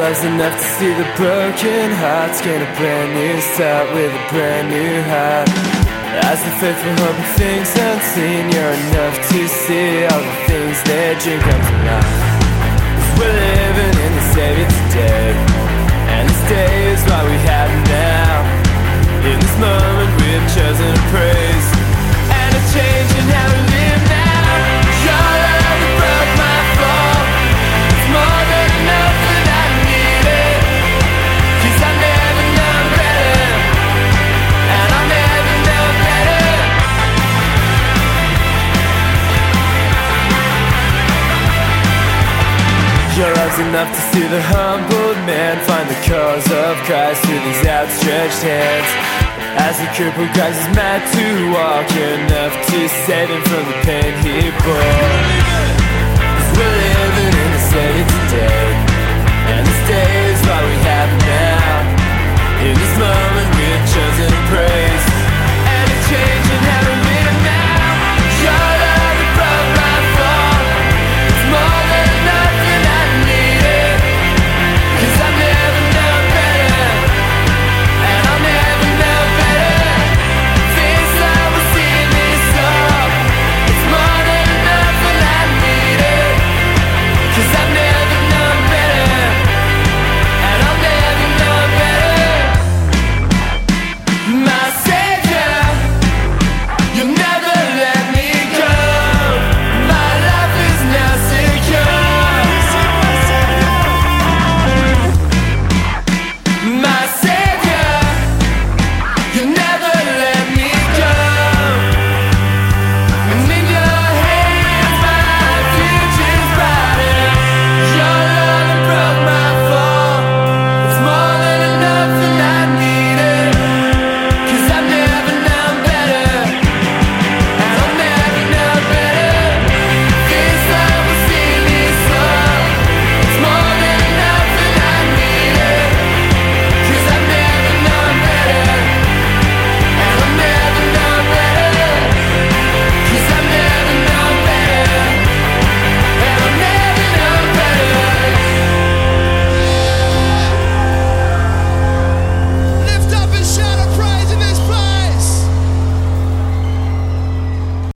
love's enough to see the broken hearts gain a brand new start with a brand new heart. As the faithful hope of things unseen, you're enough to see all the things that dream come to life. Cause we're living in the Savior today, and this day is what we have now. In this moment, we've chosen Your love's enough to see the humbled man find the cause of Christ with his outstretched hands. As the crippled cries his mad to walk, enough to save him from the pain he bore.